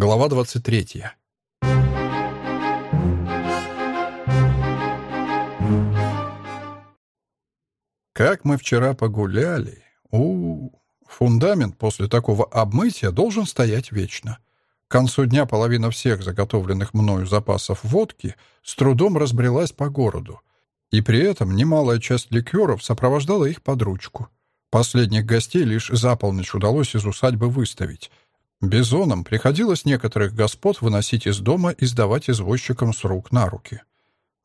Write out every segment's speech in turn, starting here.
Глава 23. Как мы вчера погуляли. У, -у, у Фундамент после такого обмытия должен стоять вечно. К концу дня половина всех заготовленных мною запасов водки с трудом разбрелась по городу. И при этом немалая часть ликеров сопровождала их под ручку. Последних гостей лишь за полночь удалось из усадьбы выставить — Бизонам приходилось некоторых господ выносить из дома и сдавать извозчикам с рук на руки.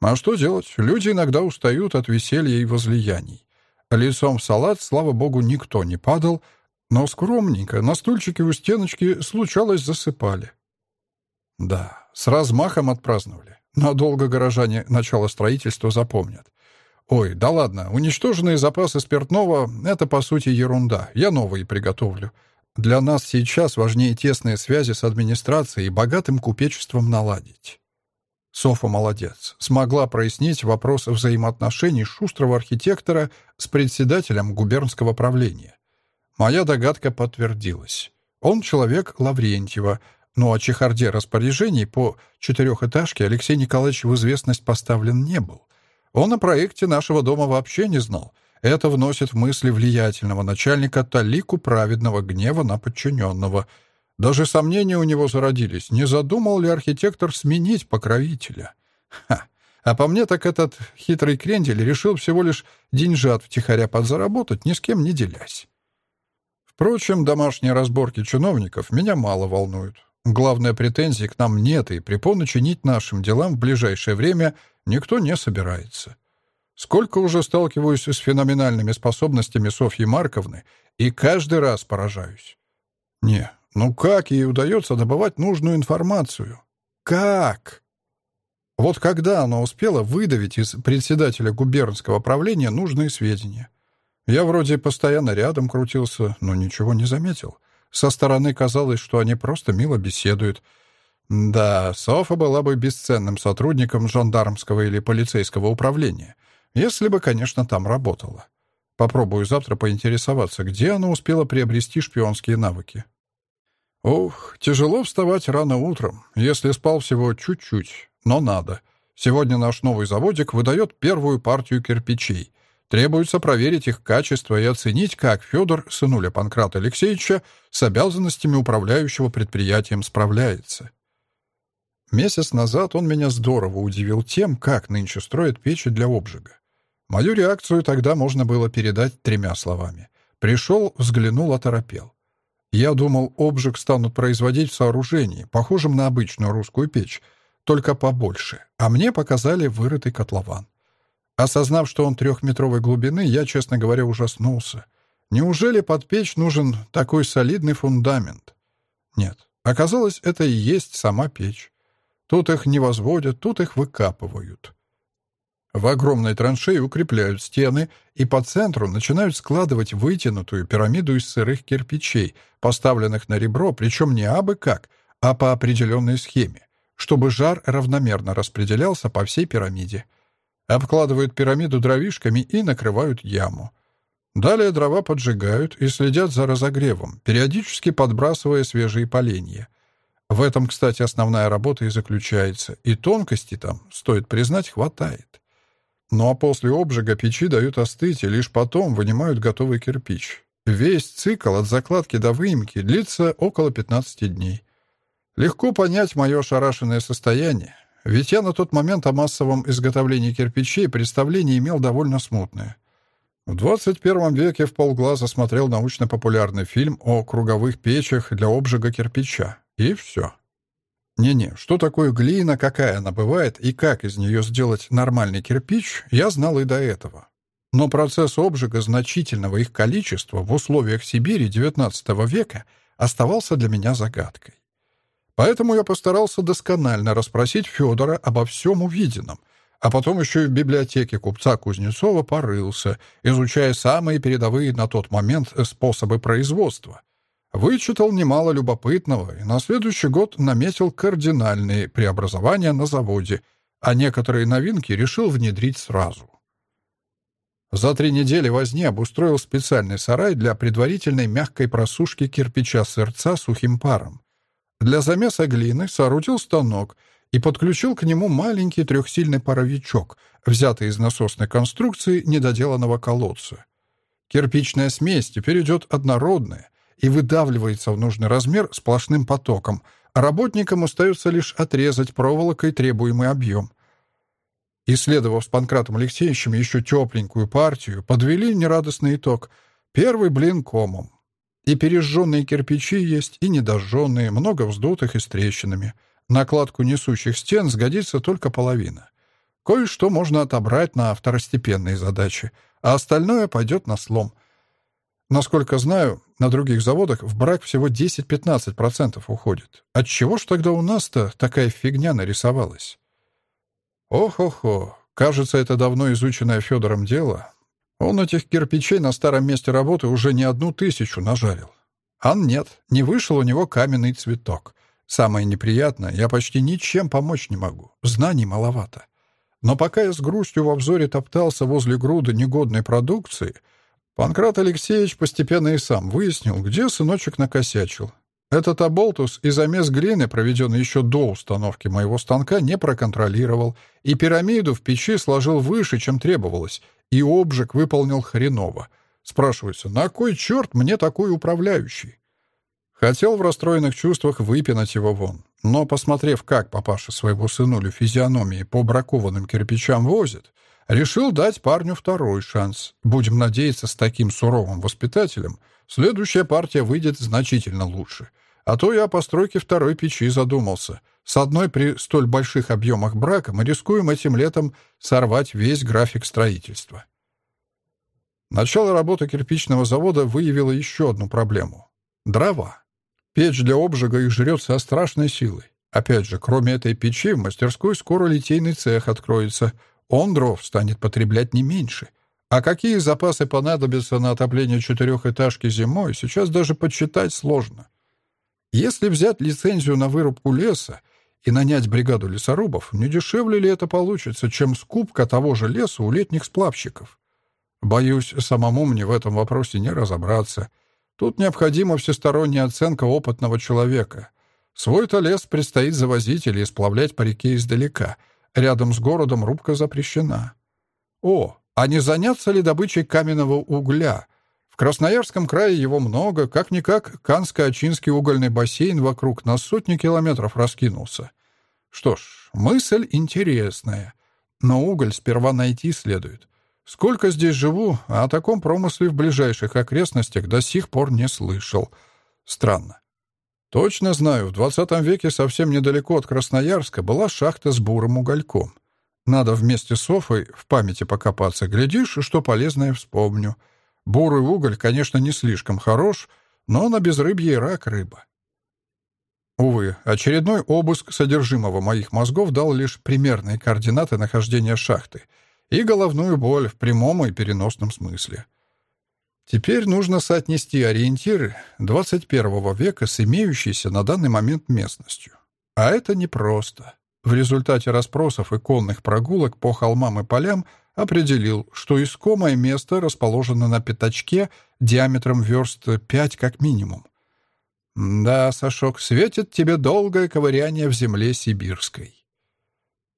А что делать? Люди иногда устают от веселья и возлияний. Лицом в салат, слава богу, никто не падал, но скромненько на стульчике у стеночки случалось засыпали. Да, с размахом отпраздновали. Надолго горожане начало строительства запомнят. Ой, да ладно, уничтоженные запасы спиртного — это, по сути, ерунда. Я новые приготовлю. Для нас сейчас важнее тесные связи с администрацией и богатым купечеством наладить. Софа молодец. Смогла прояснить вопрос взаимоотношений шустрого архитектора с председателем губернского правления. Моя догадка подтвердилась. Он человек Лаврентьева, но о чехарде распоряжений по четырехэтажке Алексей Николаевич в известность поставлен не был. Он о проекте нашего дома вообще не знал — это вносит в мысли влиятельного начальника талику праведного гнева на подчиненного. Даже сомнения у него зародились, не задумал ли архитектор сменить покровителя. Ха! А по мне так этот хитрый крендель решил всего лишь деньжат втихаря подзаработать, ни с кем не делясь. Впрочем, домашние разборки чиновников меня мало волнуют. Главной претензии к нам нет, и препоны чинить нашим делам в ближайшее время никто не собирается. Сколько уже сталкиваюсь с феноменальными способностями Софьи Марковны, и каждый раз поражаюсь. Не, ну как ей удается добывать нужную информацию? Как? Вот когда она успела выдавить из председателя губернского правления нужные сведения? Я вроде постоянно рядом крутился, но ничего не заметил. Со стороны казалось, что они просто мило беседуют. Да, Софа была бы бесценным сотрудником жандармского или полицейского управления — если бы, конечно, там работала. Попробую завтра поинтересоваться, где она успела приобрести шпионские навыки. Ух, тяжело вставать рано утром, если спал всего чуть-чуть, но надо. Сегодня наш новый заводик выдает первую партию кирпичей. Требуется проверить их качество и оценить, как Федор, сынуля Панкрата Алексеевича, с обязанностями управляющего предприятием справляется. Месяц назад он меня здорово удивил тем, как нынче строят печи для обжига. Мою реакцию тогда можно было передать тремя словами. Пришел, взглянул, оторопел. Я думал, обжиг станут производить в сооружении, похожем на обычную русскую печь, только побольше, а мне показали вырытый котлован. Осознав, что он трехметровой глубины, я, честно говоря, ужаснулся. Неужели под печь нужен такой солидный фундамент? Нет, оказалось, это и есть сама печь. Тут их не возводят, тут их выкапывают. В огромной траншее укрепляют стены и по центру начинают складывать вытянутую пирамиду из сырых кирпичей, поставленных на ребро, причем не абы как, а по определенной схеме, чтобы жар равномерно распределялся по всей пирамиде. Обкладывают пирамиду дровишками и накрывают яму. Далее дрова поджигают и следят за разогревом, периодически подбрасывая свежие поленья. В этом, кстати, основная работа и заключается, и тонкости там, стоит признать, хватает. Ну а после обжига печи дают остыть, и лишь потом вынимают готовый кирпич. Весь цикл от закладки до выемки длится около 15 дней. Легко понять мое ошарашенное состояние, ведь я на тот момент о массовом изготовлении кирпичей представление имел довольно смутное. В 21 веке в полглаза смотрел научно-популярный фильм о круговых печах для обжига кирпича. И все. Не-не, что такое глина, какая она бывает и как из нее сделать нормальный кирпич, я знал и до этого. Но процесс обжига значительного их количества в условиях Сибири XIX века оставался для меня загадкой. Поэтому я постарался досконально расспросить Федора обо всем увиденном, а потом еще и в библиотеке купца Кузнецова порылся, изучая самые передовые на тот момент способы производства — Вычитал немало любопытного и на следующий год наметил кардинальные преобразования на заводе, а некоторые новинки решил внедрить сразу. За три недели возни обустроил специальный сарай для предварительной мягкой просушки кирпича сырца сухим паром. Для замеса глины соорудил станок и подключил к нему маленький трехсильный паровичок, взятый из насосной конструкции недоделанного колодца. Кирпичная смесь теперь идет однородная и выдавливается в нужный размер сплошным потоком, а работникам остается лишь отрезать проволокой требуемый объем. Исследовав с Панкратом Алексеевичем еще тепленькую партию, подвели нерадостный итог. Первый блин комом. И пережженные кирпичи есть, и недожженные, много вздутых и с трещинами. Накладку несущих стен сгодится только половина. Кое-что можно отобрать на второстепенные задачи, а остальное пойдет на слом. Насколько знаю, на других заводах в брак всего 10-15% уходит. Отчего ж тогда у нас-то такая фигня нарисовалась? Ох-охо, кажется, это давно изученное Федором дело. Он этих кирпичей на старом месте работы уже не одну тысячу нажарил. Ан нет, не вышел у него каменный цветок. Самое неприятное, я почти ничем помочь не могу. Знаний маловато. Но пока я с грустью во взоре топтался возле груды негодной продукции, Панкрат Алексеевич постепенно и сам выяснил, где сыночек накосячил. Этот оболтус и замес глины, проведенный еще до установки моего станка, не проконтролировал, и пирамиду в печи сложил выше, чем требовалось, и обжиг выполнил хреново. Спрашивается, на кой черт мне такой управляющий? Хотел в расстроенных чувствах выпинать его вон, но, посмотрев, как папаша своего сынулю физиономии по бракованным кирпичам возит, решил дать парню второй шанс. Будем надеяться, с таким суровым воспитателем следующая партия выйдет значительно лучше — а то я о постройке второй печи задумался. С одной при столь больших объемах брака мы рискуем этим летом сорвать весь график строительства. Начало работы кирпичного завода выявило еще одну проблему — дрова. Печь для обжига их жрет со страшной силой. Опять же, кроме этой печи, в мастерской скоро литейный цех откроется. Он дров станет потреблять не меньше. А какие запасы понадобятся на отопление четырехэтажки зимой, сейчас даже подсчитать сложно. Если взять лицензию на вырубку леса и нанять бригаду лесорубов, не дешевле ли это получится, чем скупка того же леса у летних сплавщиков? Боюсь, самому мне в этом вопросе не разобраться. Тут необходима всесторонняя оценка опытного человека. Свой-то лес предстоит завозить или сплавлять по реке издалека. Рядом с городом рубка запрещена. О, а не заняться ли добычей каменного угля, в Красноярском крае его много, как-никак Канско-Очинский угольный бассейн вокруг на сотни километров раскинулся. Что ж, мысль интересная. Но уголь сперва найти следует. Сколько здесь живу, а о таком промысле в ближайших окрестностях до сих пор не слышал. Странно. Точно знаю, в 20 веке совсем недалеко от Красноярска была шахта с бурым угольком. Надо вместе с Софой в памяти покопаться, глядишь, что полезное вспомню — Бурый уголь, конечно, не слишком хорош, но на безрыбье рак рыба. Увы, очередной обыск содержимого моих мозгов дал лишь примерные координаты нахождения шахты и головную боль в прямом и переносном смысле. Теперь нужно соотнести ориентиры 21 века с имеющейся на данный момент местностью. А это непросто. В результате расспросов и конных прогулок по холмам и полям – определил, что искомое место расположено на пятачке диаметром верст пять как минимум. Да, Сашок, светит тебе долгое ковыряние в земле сибирской.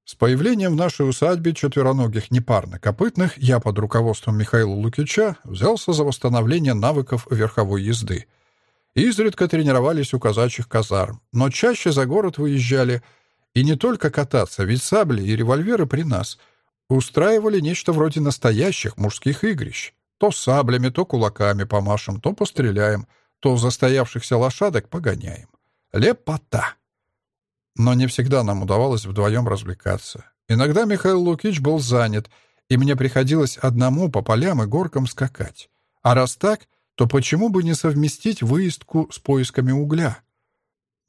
С появлением в нашей усадьбе четвероногих непарно-копытных я под руководством Михаила Лукича взялся за восстановление навыков верховой езды. Изредка тренировались у казачьих казарм, но чаще за город выезжали. И не только кататься, ведь сабли и револьверы при нас — устраивали нечто вроде настоящих мужских игрищ. То саблями, то кулаками помашем, то постреляем, то застоявшихся лошадок погоняем. Лепота! Но не всегда нам удавалось вдвоем развлекаться. Иногда Михаил Лукич был занят, и мне приходилось одному по полям и горкам скакать. А раз так, то почему бы не совместить выездку с поисками угля?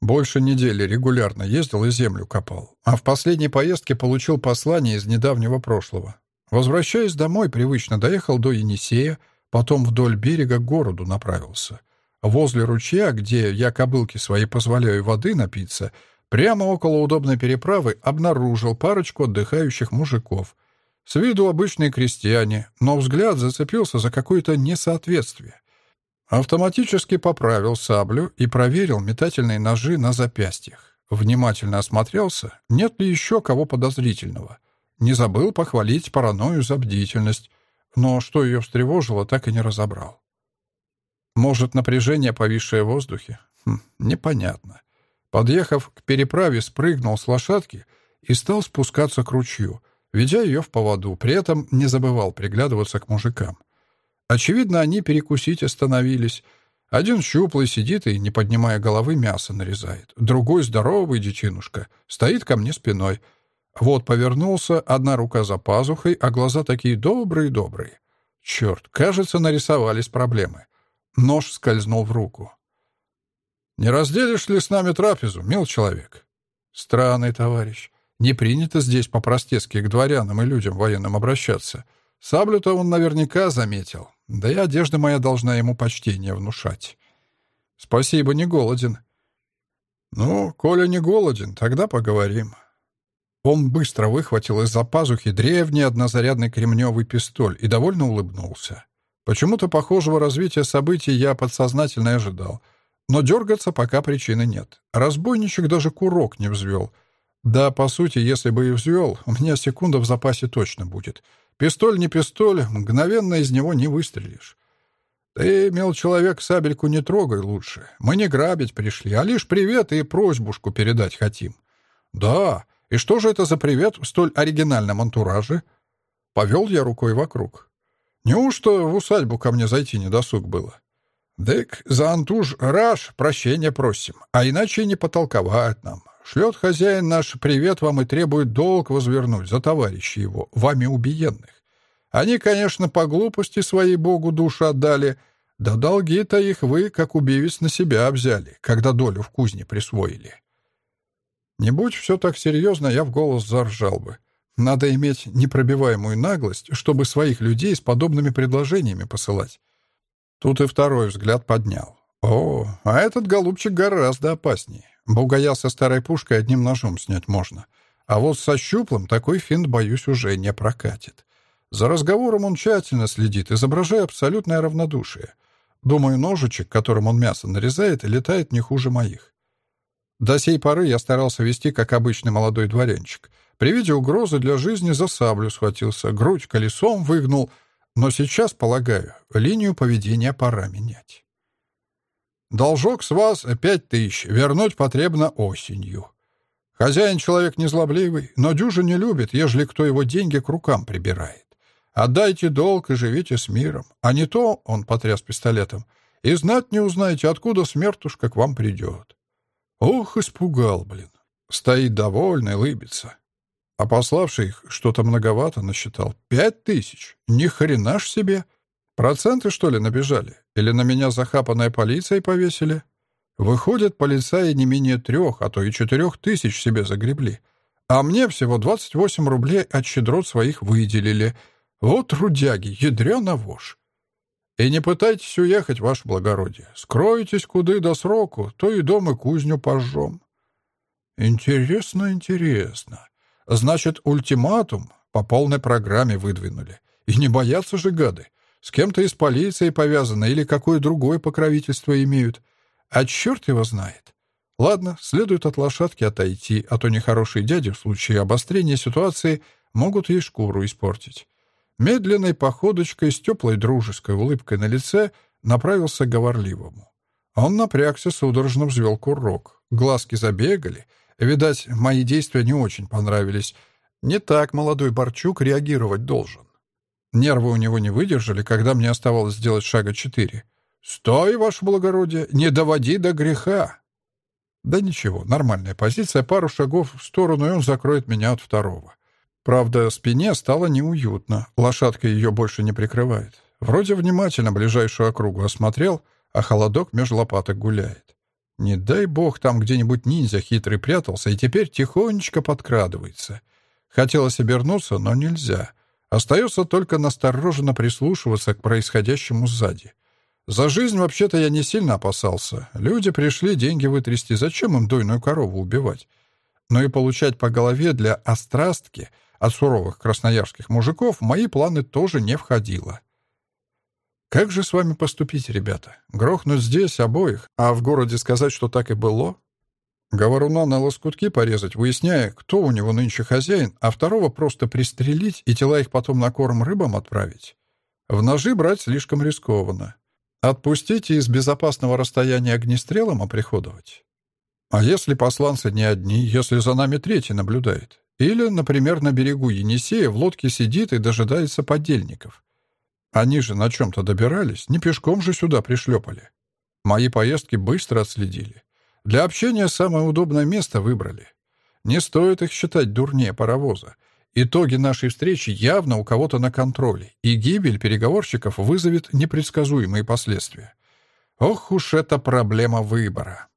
Больше недели регулярно ездил и землю копал, а в последней поездке получил послание из недавнего прошлого. Возвращаясь домой, привычно доехал до Енисея, потом вдоль берега к городу направился. Возле ручья, где я кобылке своей позволяю воды напиться, прямо около удобной переправы обнаружил парочку отдыхающих мужиков. С виду обычные крестьяне, но взгляд зацепился за какое-то несоответствие. Автоматически поправил саблю и проверил метательные ножи на запястьях. Внимательно осмотрелся, нет ли еще кого подозрительного. Не забыл похвалить паранойю за бдительность, но что ее встревожило, так и не разобрал. Может, напряжение, повисшее в воздухе? Хм, непонятно. Подъехав к переправе, спрыгнул с лошадки и стал спускаться к ручью, ведя ее в поводу, при этом не забывал приглядываться к мужикам. Очевидно, они перекусить остановились. Один щуплый сидит и, не поднимая головы, мясо нарезает. Другой, здоровый детинушка, стоит ко мне спиной. Вот повернулся, одна рука за пазухой, а глаза такие добрые-добрые. Черт, кажется, нарисовались проблемы. Нож скользнул в руку. «Не разделишь ли с нами трапезу, мил человек?» «Странный товарищ. Не принято здесь по-простецки к дворянам и людям военным обращаться. Саблю-то он наверняка заметил. Да и одежда моя должна ему почтение внушать. Спасибо, не голоден». «Ну, Коля не голоден, тогда поговорим». Он быстро выхватил из-за пазухи древний однозарядный кремневый пистоль и довольно улыбнулся. Почему-то похожего развития событий я подсознательно ожидал — но дергаться пока причины нет. Разбойничек даже курок не взвел. Да, по сути, если бы и взвел, у меня секунда в запасе точно будет. Пистоль не пистоль, мгновенно из него не выстрелишь. Ты, мил человек, сабельку не трогай лучше. Мы не грабить пришли, а лишь привет и просьбушку передать хотим. Да, и что же это за привет в столь оригинальном антураже? Повел я рукой вокруг. Неужто в усадьбу ко мне зайти не досуг было? «Дык, за антуж раш прощения просим, а иначе не потолковать нам. Шлет хозяин наш привет вам и требует долг возвернуть за товарищей его, вами убиенных. Они, конечно, по глупости своей Богу душу отдали, да долги-то их вы, как убивец, на себя взяли, когда долю в кузне присвоили». Не будь все так серьезно, я в голос заржал бы. Надо иметь непробиваемую наглость, чтобы своих людей с подобными предложениями посылать. Тут и второй взгляд поднял. О, а этот голубчик гораздо опаснее. Бугая со старой пушкой одним ножом снять можно. А вот со щуплым такой финт, боюсь, уже не прокатит. За разговором он тщательно следит, изображая абсолютное равнодушие. Думаю, ножичек, которым он мясо нарезает, летает не хуже моих. До сей поры я старался вести, как обычный молодой дворянчик. При виде угрозы для жизни за саблю схватился, грудь колесом выгнул — но сейчас, полагаю, линию поведения пора менять. Должок с вас пять тысяч, вернуть потребно осенью. Хозяин человек незлобливый, но дюжи не любит, ежели кто его деньги к рукам прибирает. Отдайте долг и живите с миром. А не то, — он потряс пистолетом, — и знать не узнаете, откуда смертушка к вам придет. Ох, испугал, блин. Стоит довольный, лыбится. А пославший их что-то многовато насчитал. Пять тысяч! Ни хрена ж себе! Проценты, что ли, набежали? Или на меня захапанная полицией повесили? Выходит, полицаи не менее трех, а то и четырех тысяч себе загребли. А мне всего 28 рублей от щедрот своих выделили. Вот трудяги, ядрёна вошь. И не пытайтесь уехать, ваше благородие. Скройтесь куды до сроку, то и дом и кузню пожжем. Интересно, интересно. Значит, ультиматум по полной программе выдвинули. И не боятся же гады. С кем-то из полиции повязаны или какое другое покровительство имеют. А черт его знает. Ладно, следует от лошадки отойти, а то нехорошие дяди в случае обострения ситуации могут ей шкуру испортить. Медленной походочкой с теплой дружеской улыбкой на лице направился к говорливому. Он напрягся, судорожно взвел курок. Глазки забегали — Видать, мои действия не очень понравились. Не так молодой Борчук реагировать должен. Нервы у него не выдержали, когда мне оставалось сделать шага четыре. «Стой, ваше благородие! Не доводи до греха!» Да ничего, нормальная позиция, пару шагов в сторону, и он закроет меня от второго. Правда, спине стало неуютно, лошадка ее больше не прикрывает. Вроде внимательно ближайшую округу осмотрел, а холодок меж лопаток гуляет. Не дай бог, там где-нибудь ниндзя хитрый прятался и теперь тихонечко подкрадывается. Хотелось обернуться, но нельзя. Остается только настороженно прислушиваться к происходящему сзади. За жизнь вообще-то я не сильно опасался. Люди пришли деньги вытрясти, зачем им дойную корову убивать? Но и получать по голове для острастки от суровых красноярских мужиков в мои планы тоже не входило. Как же с вами поступить, ребята? Грохнуть здесь обоих, а в городе сказать, что так и было? Говоруна на лоскутки порезать, выясняя, кто у него нынче хозяин, а второго просто пристрелить и тела их потом на корм рыбам отправить? В ножи брать слишком рискованно. Отпустить и с безопасного расстояния огнестрелом оприходовать? А если посланцы не одни, если за нами третий наблюдает? Или, например, на берегу Енисея в лодке сидит и дожидается подельников? Они же на чем-то добирались, не пешком же сюда пришлепали. Мои поездки быстро отследили. Для общения самое удобное место выбрали. Не стоит их считать дурнее паровоза. Итоги нашей встречи явно у кого-то на контроле, и гибель переговорщиков вызовет непредсказуемые последствия. Ох уж эта проблема выбора.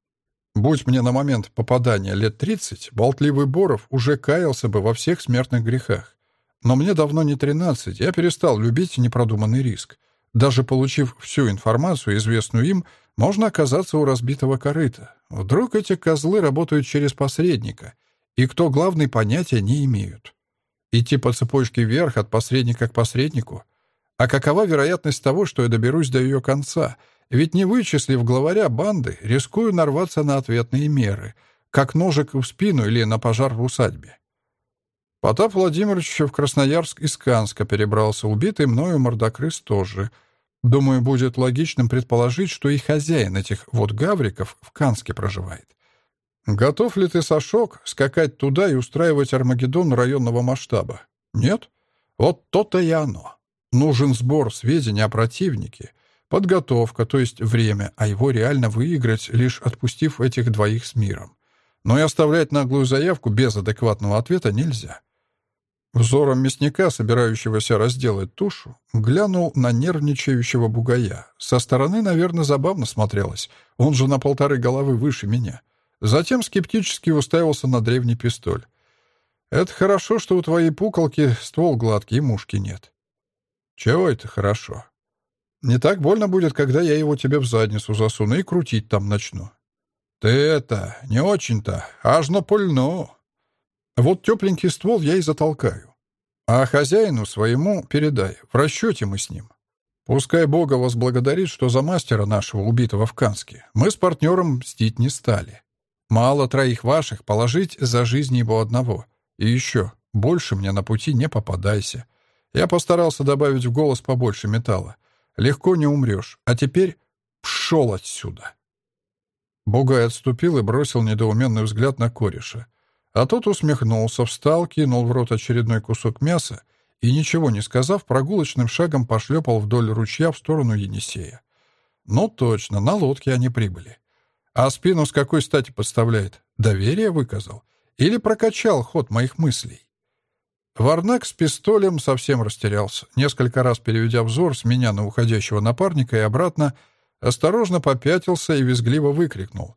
Будь мне на момент попадания лет 30, болтливый Боров уже каялся бы во всех смертных грехах. Но мне давно не 13, я перестал любить непродуманный риск. Даже получив всю информацию, известную им, можно оказаться у разбитого корыта. Вдруг эти козлы работают через посредника, и кто главный понятия не имеют. Идти по цепочке вверх от посредника к посреднику? А какова вероятность того, что я доберусь до ее конца? Ведь не вычислив главаря банды, рискую нарваться на ответные меры, как ножик в спину или на пожар в усадьбе. Потап Владимирович в Красноярск из Канска перебрался, убитый мною мордокрыс тоже. Думаю, будет логичным предположить, что и хозяин этих вот гавриков в Канске проживает. Готов ли ты, Сашок, скакать туда и устраивать Армагеддон районного масштаба? Нет? Вот то-то и оно. Нужен сбор сведений о противнике, подготовка, то есть время, а его реально выиграть, лишь отпустив этих двоих с миром. Но и оставлять наглую заявку без адекватного ответа нельзя. Взором мясника, собирающегося разделать тушу, глянул на нервничающего бугая. Со стороны, наверное, забавно смотрелось. Он же на полторы головы выше меня. Затем скептически уставился на древний пистоль. «Это хорошо, что у твоей пуколки ствол гладкий и мушки нет». «Чего это хорошо?» «Не так больно будет, когда я его тебе в задницу засуну и крутить там начну». «Ты это, не очень-то, аж напульну». Вот тепленький ствол я и затолкаю. А хозяину своему передай, в расчете мы с ним. Пускай Бога возблагодарит, что за мастера нашего, убитого в Канске, мы с партнером мстить не стали. Мало троих ваших положить за жизнь его одного. И еще, больше мне на пути не попадайся. Я постарался добавить в голос побольше металла. Легко не умрешь. А теперь пшел отсюда. Бугай отступил и бросил недоуменный взгляд на кореша. А тот усмехнулся, встал, кинул в рот очередной кусок мяса и, ничего не сказав, прогулочным шагом пошлепал вдоль ручья в сторону Енисея. Ну точно, на лодке они прибыли. А спину с какой стати подставляет? Доверие выказал? Или прокачал ход моих мыслей? Варнак с пистолем совсем растерялся. Несколько раз переведя взор с меня на уходящего напарника и обратно, осторожно попятился и визгливо выкрикнул.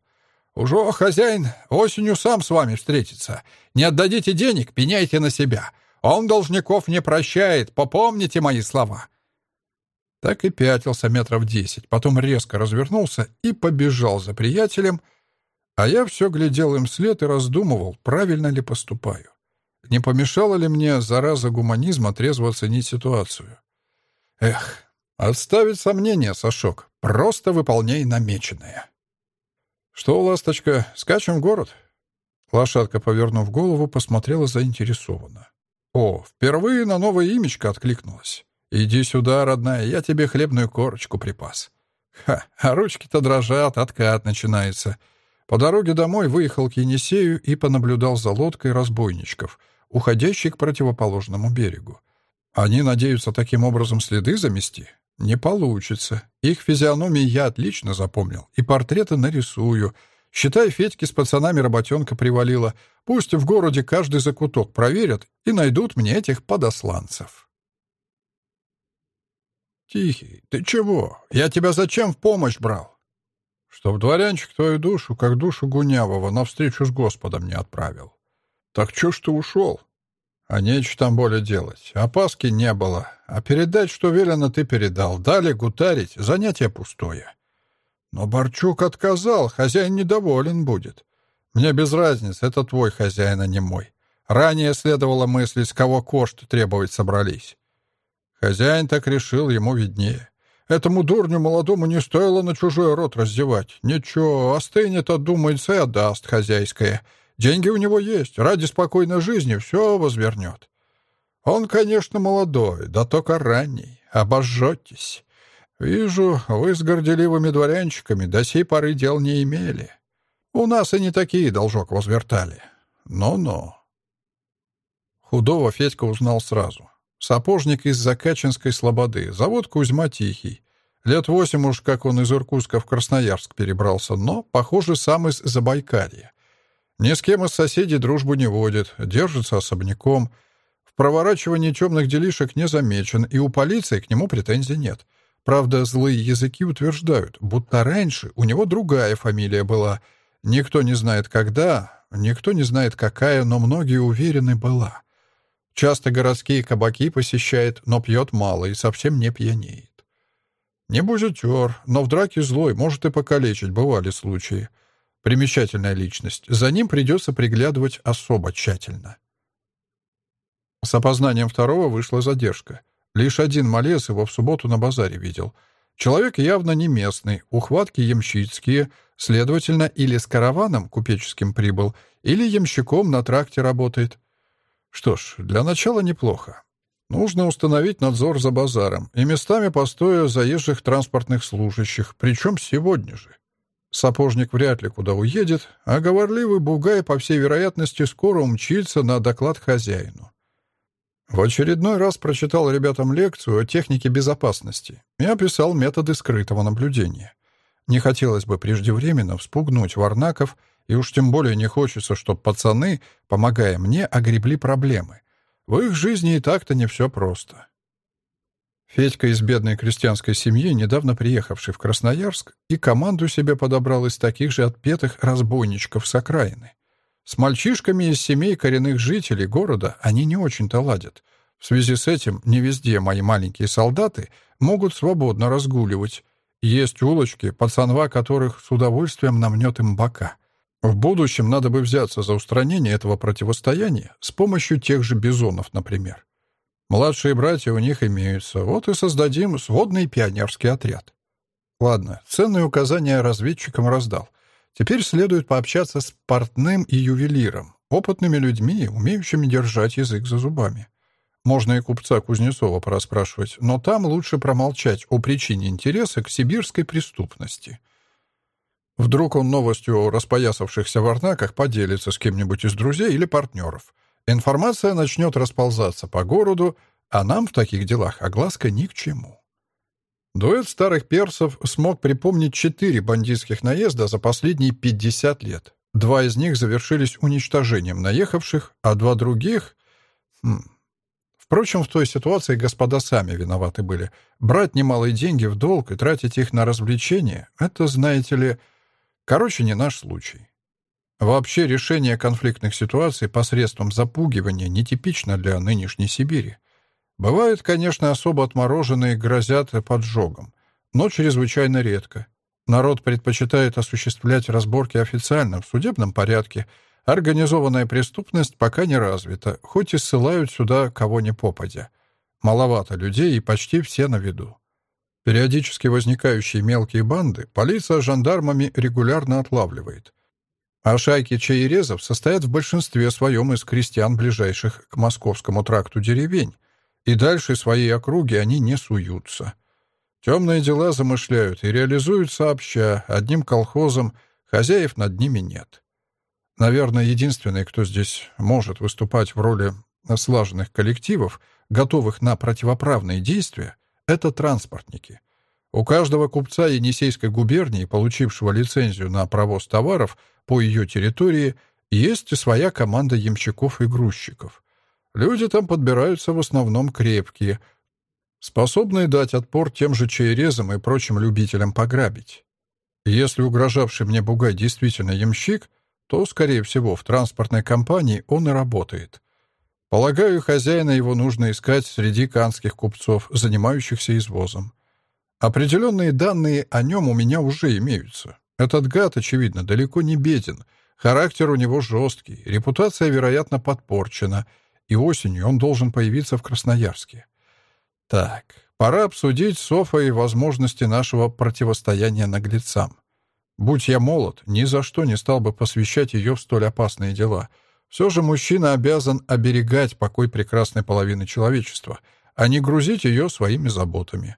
«Уже хозяин осенью сам с вами встретится. Не отдадите денег, пеняйте на себя. Он должников не прощает, попомните мои слова». Так и пятился метров десять, потом резко развернулся и побежал за приятелем, а я все глядел им вслед и раздумывал, правильно ли поступаю. Не помешало ли мне, зараза гуманизма, трезво оценить ситуацию? Эх, отставить сомнения, Сашок, просто выполняй намеченное. «Что, ласточка, скачем в город?» Лошадка, повернув голову, посмотрела заинтересованно. «О, впервые на новое имечко откликнулась. Иди сюда, родная, я тебе хлебную корочку припас». Ха, а ручки-то дрожат, откат начинается. По дороге домой выехал к Енисею и понаблюдал за лодкой разбойничков, уходящей к противоположному берегу. Они надеются таким образом следы замести? Не получится. Их физиономии я отлично запомнил. И портреты нарисую. Считай, Федьке с пацанами работенка привалила. Пусть в городе каждый закуток проверят и найдут мне этих подосланцев. Тихий, ты чего? Я тебя зачем в помощь брал? Чтоб дворянчик твою душу, как душу Гунявого, навстречу с Господом не отправил. Так чё ж ты ушел? А нечего там более делать. Опаски не было. А передать, что велено, ты передал. Дали гутарить. Занятие пустое. Но Борчук отказал. Хозяин недоволен будет. Мне без разницы. Это твой хозяин, а не мой. Ранее следовало мыслить, с кого кошт требовать собрались. Хозяин так решил, ему виднее. Этому дурню молодому не стоило на чужой рот раздевать. Ничего, остынет, отдумается и отдаст хозяйское. Деньги у него есть, ради спокойной жизни все возвернет. Он, конечно, молодой, да только ранний. Обожжетесь. Вижу, вы с горделивыми дворянчиками до сей поры дел не имели. У нас и не такие должок возвертали. Ну-ну. Худого Федька узнал сразу. Сапожник из Закачинской слободы, завод Кузьма Тихий. Лет восемь уж, как он из Иркутска в Красноярск перебрался, но, похоже, сам из Забайкалья. Ни с кем из соседей дружбу не водит, держится особняком. В проворачивании темных делишек не замечен, и у полиции к нему претензий нет. Правда, злые языки утверждают, будто раньше у него другая фамилия была. Никто не знает когда, никто не знает какая, но многие уверены была. Часто городские кабаки посещает, но пьет мало и совсем не пьянеет. Не бузитер, но в драке злой, может и покалечить, бывали случаи. Примечательная личность. За ним придется приглядывать особо тщательно. С опознанием второго вышла задержка. Лишь один малец его в субботу на базаре видел. Человек явно не местный, ухватки ямщицкие, следовательно, или с караваном купеческим прибыл, или ямщиком на тракте работает. Что ж, для начала неплохо. Нужно установить надзор за базаром и местами постоя заезжих транспортных служащих, причем сегодня же. Сапожник вряд ли куда уедет, а говорливый бугай, по всей вероятности, скоро умчится на доклад хозяину. В очередной раз прочитал ребятам лекцию о технике безопасности и описал методы скрытого наблюдения. Не хотелось бы преждевременно вспугнуть варнаков — и уж тем более не хочется, чтобы пацаны, помогая мне, огребли проблемы. В их жизни и так-то не все просто. Федька из бедной крестьянской семьи, недавно приехавший в Красноярск, и команду себе подобрал из таких же отпетых разбойничков с окраины. С мальчишками из семей коренных жителей города они не очень-то ладят. В связи с этим не везде мои маленькие солдаты могут свободно разгуливать. Есть улочки, пацанва которых с удовольствием намнет им бока — в будущем надо бы взяться за устранение этого противостояния с помощью тех же бизонов, например. Младшие братья у них имеются, вот и создадим сводный пионерский отряд. Ладно, ценные указания разведчикам раздал. Теперь следует пообщаться с портным и ювелиром, опытными людьми, умеющими держать язык за зубами. Можно и купца Кузнецова пораспрашивать, но там лучше промолчать о причине интереса к сибирской преступности — Вдруг он новостью о распоясавшихся варнаках поделится с кем-нибудь из друзей или партнеров. Информация начнет расползаться по городу, а нам в таких делах огласка ни к чему. Дуэт старых персов смог припомнить четыре бандитских наезда за последние 50 лет. Два из них завершились уничтожением наехавших, а два других... Хм. Впрочем, в той ситуации господа сами виноваты были. Брать немалые деньги в долг и тратить их на развлечения — это, знаете ли, Короче, не наш случай. Вообще, решение конфликтных ситуаций посредством запугивания нетипично для нынешней Сибири. Бывают, конечно, особо отмороженные грозят поджогом, но чрезвычайно редко. Народ предпочитает осуществлять разборки официально, в судебном порядке. Организованная преступность пока не развита, хоть и ссылают сюда кого ни попадя. Маловато людей и почти все на виду. Периодически возникающие мелкие банды полиция жандармами регулярно отлавливает. А шайки чаерезов состоят в большинстве своем из крестьян, ближайших к московскому тракту деревень, и дальше своей округи они не суются. Темные дела замышляют и реализуют сообща, одним колхозом, хозяев над ними нет. Наверное, единственный, кто здесь может выступать в роли слаженных коллективов, готовых на противоправные действия, это транспортники. У каждого купца Енисейской губернии, получившего лицензию на провоз товаров по ее территории, есть своя команда ямщиков и грузчиков. Люди там подбираются в основном крепкие, способные дать отпор тем же чаерезам и прочим любителям пограбить. Если угрожавший мне бугай действительно ямщик, то, скорее всего, в транспортной компании он и работает. Полагаю, хозяина его нужно искать среди канских купцов, занимающихся извозом. Определенные данные о нем у меня уже имеются. Этот гад, очевидно, далеко не беден. Характер у него жесткий, репутация, вероятно, подпорчена, и осенью он должен появиться в Красноярске. Так, Пора обсудить с Софой возможности нашего противостояния наглецам. Будь я молод, ни за что не стал бы посвящать ее в столь опасные дела. Все же мужчина обязан оберегать покой прекрасной половины человечества, а не грузить ее своими заботами.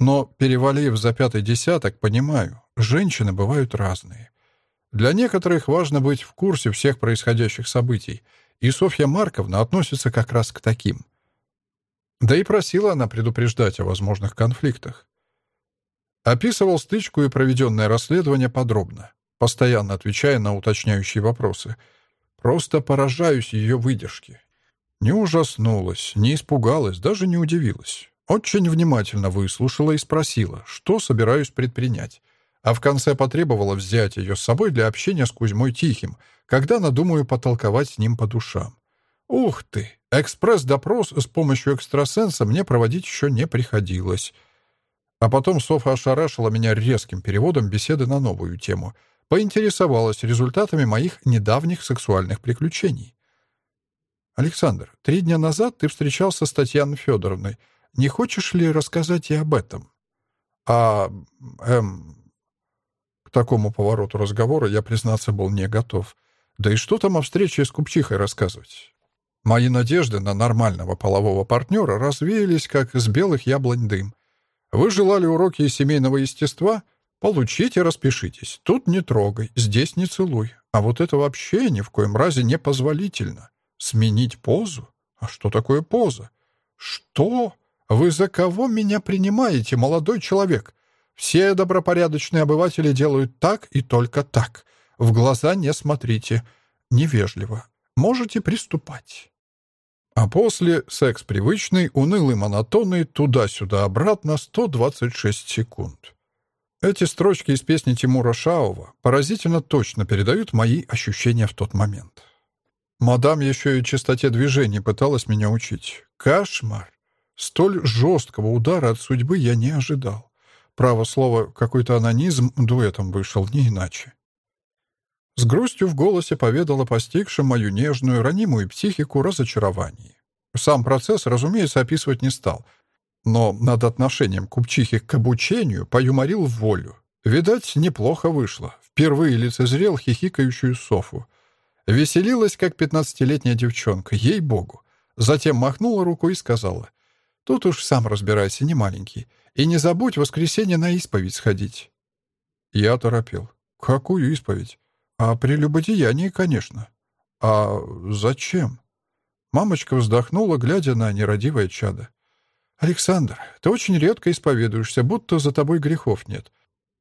Но, перевалив за пятый десяток, понимаю, женщины бывают разные. Для некоторых важно быть в курсе всех происходящих событий, и Софья Марковна относится как раз к таким. Да и просила она предупреждать о возможных конфликтах. Описывал стычку и проведенное расследование подробно, постоянно отвечая на уточняющие вопросы. Просто поражаюсь ее выдержке. Не ужаснулась, не испугалась, даже не удивилась. Очень внимательно выслушала и спросила, что собираюсь предпринять. А в конце потребовала взять ее с собой для общения с Кузьмой Тихим, когда надумаю потолковать с ним по душам. Ух ты! Экспресс-допрос с помощью экстрасенса мне проводить еще не приходилось. А потом Софа ошарашила меня резким переводом беседы на новую тему. Поинтересовалась результатами моих недавних сексуальных приключений. «Александр, три дня назад ты встречался с Татьяной Федоровной. Не хочешь ли рассказать ей об этом? А, эм... К такому повороту разговора я, признаться, был не готов. Да и что там о встрече с купчихой рассказывать? Мои надежды на нормального полового партнера развеялись, как из белых яблонь дым. Вы желали уроки семейного естества? Получите, распишитесь. Тут не трогай, здесь не целуй. А вот это вообще ни в коем разе не позволительно. Сменить позу? А что такое поза? Что? «Вы за кого меня принимаете, молодой человек? Все добропорядочные обыватели делают так и только так. В глаза не смотрите. Невежливо. Можете приступать». А после секс привычный, унылый, монотонный, туда-сюда-обратно 126 секунд. Эти строчки из песни Тимура Шаова поразительно точно передают мои ощущения в тот момент. Мадам еще и чистоте движений пыталась меня учить. Кошмар. Столь жесткого удара от судьбы я не ожидал. Право слово, какой-то анонизм дуэтом вышел, не иначе. С грустью в голосе поведала постигшим мою нежную, ранимую психику разочарований. Сам процесс, разумеется, описывать не стал, но над отношением купчихи к обучению поюморил в волю. Видать, неплохо вышло. Впервые лицезрел хихикающую Софу. Веселилась, как пятнадцатилетняя девчонка, ей-богу. Затем махнула рукой и сказала — Тут уж сам разбирайся, не маленький. И не забудь в воскресенье на исповедь сходить». Я торопил. «Какую исповедь?» «А прелюбодеяние, конечно». «А зачем?» Мамочка вздохнула, глядя на нерадивое чадо. «Александр, ты очень редко исповедуешься, будто за тобой грехов нет.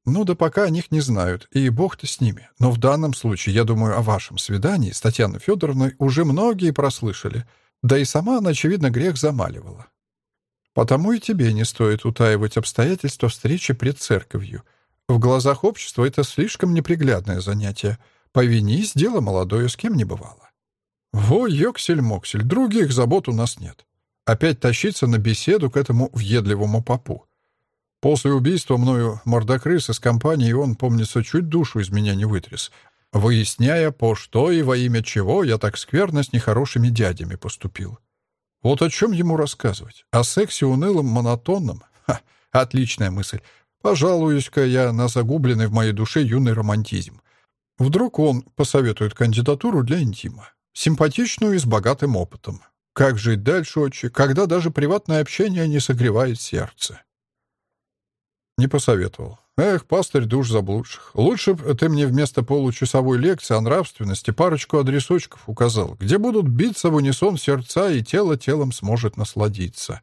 Ну да пока о них не знают, и бог-то с ними. Но в данном случае, я думаю, о вашем свидании с Татьяной Федоровной уже многие прослышали. Да и сама она, очевидно, грех замаливала. Потому и тебе не стоит утаивать обстоятельства встречи пред церковью. В глазах общества это слишком неприглядное занятие. Повинись, дело молодое, с кем не бывало. Во, ёксель-моксель, других забот у нас нет. Опять тащиться на беседу к этому въедливому попу. После убийства мною мордокрыс из компании он, помнится, чуть душу из меня не вытряс, выясняя, по что и во имя чего я так скверно с нехорошими дядями поступил. Вот о чем ему рассказывать? О сексе унылом, монотонном? Ха, отличная мысль. Пожалуюсь-ка я на загубленный в моей душе юный романтизм. Вдруг он посоветует кандидатуру для интима. Симпатичную и с богатым опытом. Как жить дальше, отче, когда даже приватное общение не согревает сердце? Не посоветовал. Эх, пастырь душ заблудших. Лучше бы ты мне вместо получасовой лекции о нравственности парочку адресочков указал, где будут биться в унисон сердца, и тело телом сможет насладиться.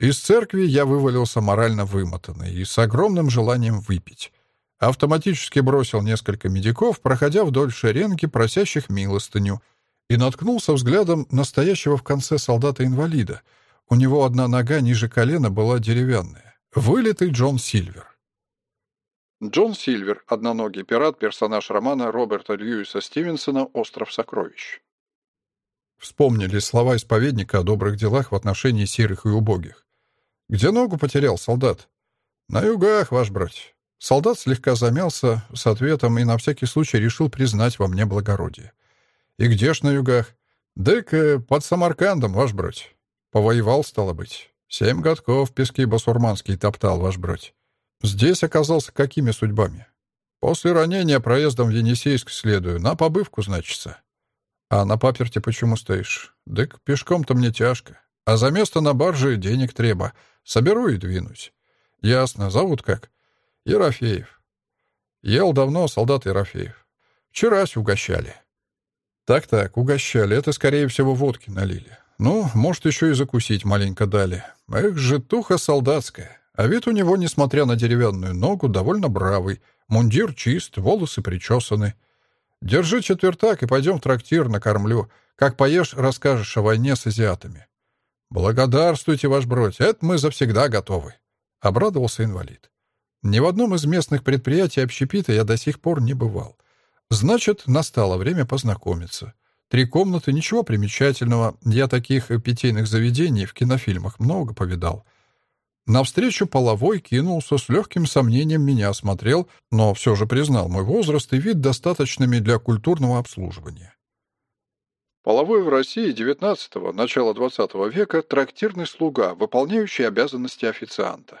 Из церкви я вывалился морально вымотанный и с огромным желанием выпить. Автоматически бросил несколько медиков, проходя вдоль шеренги, просящих милостыню, и наткнулся взглядом настоящего в конце солдата-инвалида. У него одна нога ниже колена была деревянная. Вылитый Джон Сильвер. Джон Сильвер, одноногий пират, персонаж романа Роберта Льюиса Стивенсона «Остров сокровищ». Вспомнили слова исповедника о добрых делах в отношении серых и убогих. «Где ногу потерял солдат?» «На югах, ваш брать». Солдат слегка замялся с ответом и на всякий случай решил признать во мне благородие. «И где ж на югах?» «Дык, э, под Самаркандом, ваш брать». «Повоевал, стало быть». Семь годков пески басурманские топтал ваш бродь. Здесь оказался какими судьбами? После ранения проездом в Енисейск следую. На побывку, значится. А на паперте почему стоишь? Дык, пешком-то мне тяжко. А за место на барже денег треба. Соберу и двинусь. Ясно. Зовут как? Ерофеев. Ел давно солдат Ерофеев. Вчерась угощали. Так-так, угощали. Это, скорее всего, водки налили. Ну, может, еще и закусить маленько дали. Эх, житуха солдатская. А вид у него, несмотря на деревянную ногу, довольно бравый. Мундир чист, волосы причесаны. Держи четвертак и пойдем в трактир, накормлю. Как поешь, расскажешь о войне с азиатами. Благодарствуйте, ваш бродь, это мы завсегда готовы. Обрадовался инвалид. Ни в одном из местных предприятий общепита я до сих пор не бывал. Значит, настало время познакомиться. Три комнаты, ничего примечательного. Я таких питейных заведений в кинофильмах много повидал. Навстречу половой кинулся, с легким сомнением меня осмотрел, но все же признал мой возраст и вид достаточными для культурного обслуживания. Половой в России XIX – начала XX века трактирный слуга, выполняющий обязанности официанта.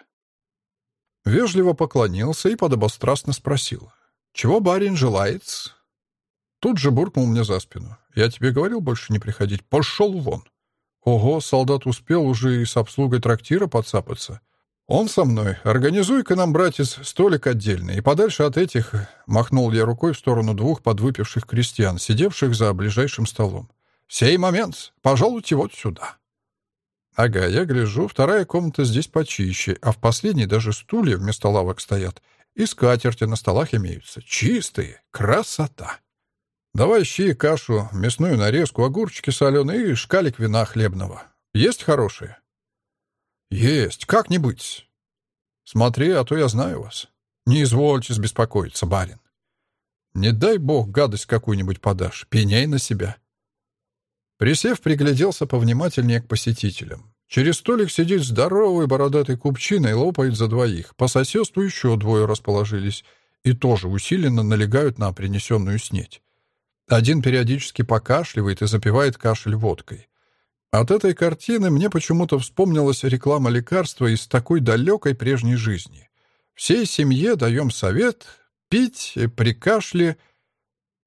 Вежливо поклонился и подобострастно спросил. «Чего барин желает?» Тут же буркнул мне за спину. «Я тебе говорил больше не приходить. Пошел вон!» Ого, солдат успел уже и с обслугой трактира подцапаться. Он со мной. Организуй-ка нам, братец, столик отдельный. И подальше от этих... Махнул я рукой в сторону двух подвыпивших крестьян, сидевших за ближайшим столом. «Сей момент! Пожалуйте вот сюда!» Ага, я гляжу, вторая комната здесь почище, а в последней даже стулья вместо лавок стоят. И скатерти на столах имеются. Чистые. Красота! Давай щи, кашу, мясную нарезку, огурчики соленые и шкалик вина хлебного. Есть хорошие? Есть, как не быть. Смотри, а то я знаю вас. Не извольте беспокоиться, барин. Не дай бог гадость какую-нибудь подашь, пеняй на себя. Присев, пригляделся повнимательнее к посетителям. Через столик сидит здоровый бородатый купчина и лопает за двоих. По соседству еще двое расположились и тоже усиленно налегают на принесенную снеть. Один периодически покашливает и запивает кашель водкой. От этой картины мне почему-то вспомнилась реклама лекарства из такой далекой прежней жизни. Всей семье даем совет пить при кашле...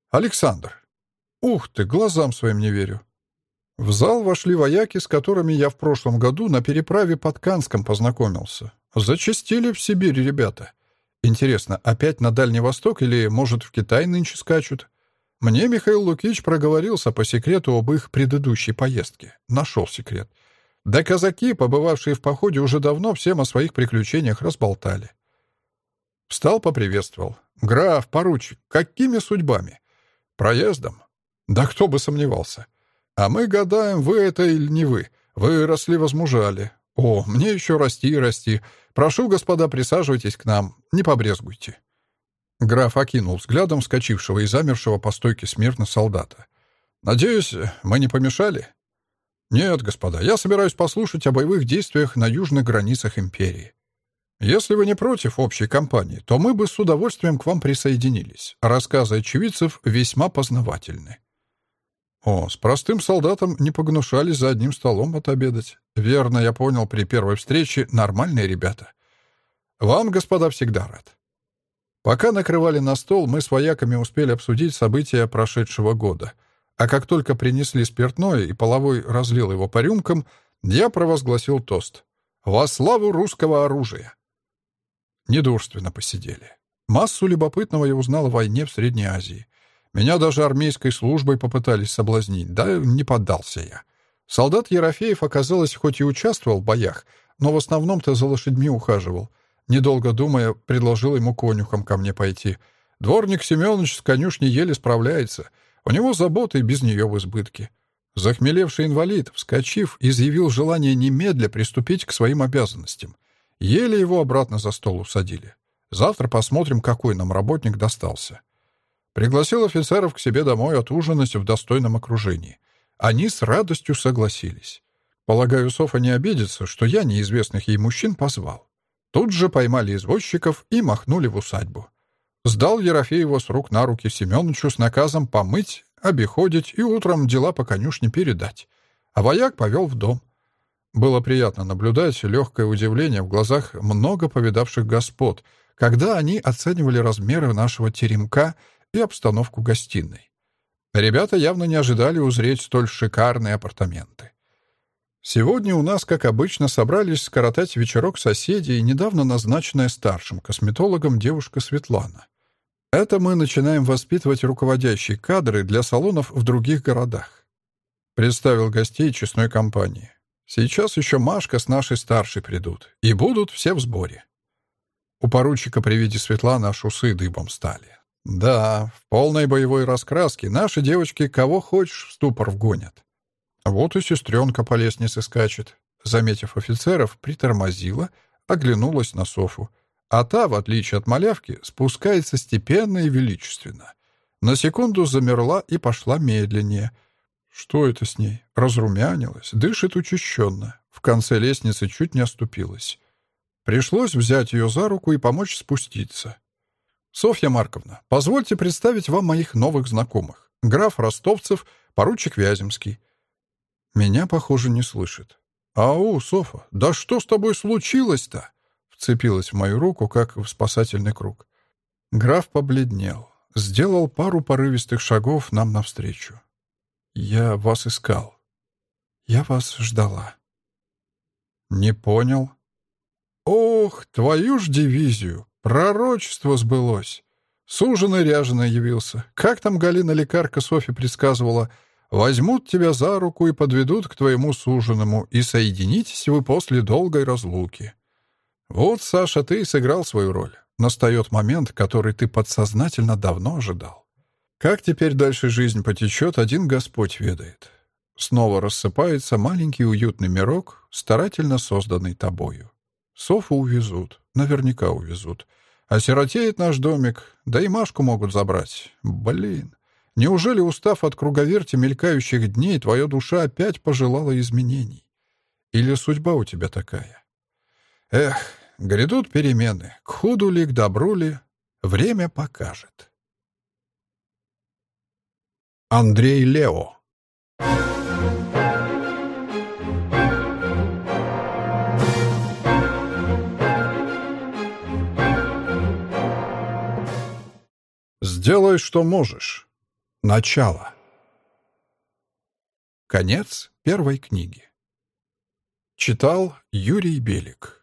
Александр. Ух ты, глазам своим не верю. В зал вошли вояки, с которыми я в прошлом году на переправе под Канском познакомился. Зачастили в Сибири ребята. Интересно, опять на Дальний Восток или, может, в Китай нынче скачут? Мне Михаил Лукич проговорился по секрету об их предыдущей поездке. Нашел секрет. Да казаки, побывавшие в походе, уже давно всем о своих приключениях разболтали. Встал, поприветствовал. «Граф, поручик, какими судьбами?» «Проездом?» «Да кто бы сомневался!» «А мы гадаем, вы это или не вы. Вы росли, возмужали. О, мне еще расти и расти. Прошу, господа, присаживайтесь к нам. Не побрезгуйте». Граф окинул взглядом вскочившего и замершего по стойке смирно солдата. «Надеюсь, мы не помешали?» «Нет, господа, я собираюсь послушать о боевых действиях на южных границах империи. Если вы не против общей кампании, то мы бы с удовольствием к вам присоединились. Рассказы очевидцев весьма познавательны». О, с простым солдатом не погнушались за одним столом отобедать. Верно, я понял при первой встрече, нормальные ребята. Вам, господа, всегда рад. Пока накрывали на стол, мы с вояками успели обсудить события прошедшего года. А как только принесли спиртное и половой разлил его по рюмкам, я провозгласил тост. «Во славу русского оружия!» Недурственно посидели. Массу любопытного я узнал о войне в Средней Азии. Меня даже армейской службой попытались соблазнить, да не поддался я. Солдат Ерофеев, оказалось, хоть и участвовал в боях, но в основном-то за лошадьми ухаживал. Недолго думая, предложил ему конюхом ко мне пойти. Дворник Семенович с конюшней еле справляется. У него заботы без нее в избытке. Захмелевший инвалид, вскочив, изъявил желание немедля приступить к своим обязанностям. Еле его обратно за стол усадили. Завтра посмотрим, какой нам работник достался. Пригласил офицеров к себе домой отужинать в достойном окружении. Они с радостью согласились. Полагаю, Софа не обидится, что я неизвестных ей мужчин позвал. Тут же поймали извозчиков и махнули в усадьбу. Сдал Ерофеева с рук на руки Семеновичу с наказом помыть, обиходить и утром дела по конюшне передать. А вояк повел в дом. Было приятно наблюдать легкое удивление в глазах много повидавших господ, когда они оценивали размеры нашего теремка и обстановку гостиной. Ребята явно не ожидали узреть столь шикарные апартаменты. Сегодня у нас, как обычно, собрались скоротать вечерок соседи и недавно назначенная старшим косметологом девушка Светлана. Это мы начинаем воспитывать руководящие кадры для салонов в других городах. Представил гостей честной компании. Сейчас еще Машка с нашей старшей придут, и будут все в сборе. У поручика при виде Светланы аж усы дыбом стали. Да, в полной боевой раскраске наши девочки кого хочешь в ступор вгонят. Вот и сестренка по лестнице скачет. Заметив офицеров, притормозила, оглянулась на Софу. А та, в отличие от малявки, спускается степенно и величественно. На секунду замерла и пошла медленнее. Что это с ней? Разрумянилась, дышит учащенно. В конце лестницы чуть не оступилась. Пришлось взять ее за руку и помочь спуститься. «Софья Марковна, позвольте представить вам моих новых знакомых. Граф Ростовцев, поручик Вяземский». Меня, похоже, не слышит. «Ау, Софа, да что с тобой случилось-то?» вцепилась в мою руку, как в спасательный круг. Граф побледнел, сделал пару порывистых шагов нам навстречу. «Я вас искал. Я вас ждала». «Не понял». «Ох, твою ж дивизию! Пророчество сбылось!» Суженый ряженый явился. Как там Галина-лекарка Софья предсказывала? «Возьмут тебя за руку и подведут к твоему суженому, и соединитесь вы после долгой разлуки». Вот, Саша, ты и сыграл свою роль. Настает момент, который ты подсознательно давно ожидал. Как теперь дальше жизнь потечет, один Господь ведает. Снова рассыпается маленький уютный мирок, старательно созданный тобою. Софу увезут, наверняка увезут. Осиротеет наш домик, да и Машку могут забрать. Блин, неужели, устав от круговерти мелькающих дней, твоя душа опять пожелала изменений? Или судьба у тебя такая? Эх, грядут перемены. К худу ли, к добру ли, время покажет. Андрей Лео Сделай, что можешь. Начало. Конец первой книги. Читал Юрий Белик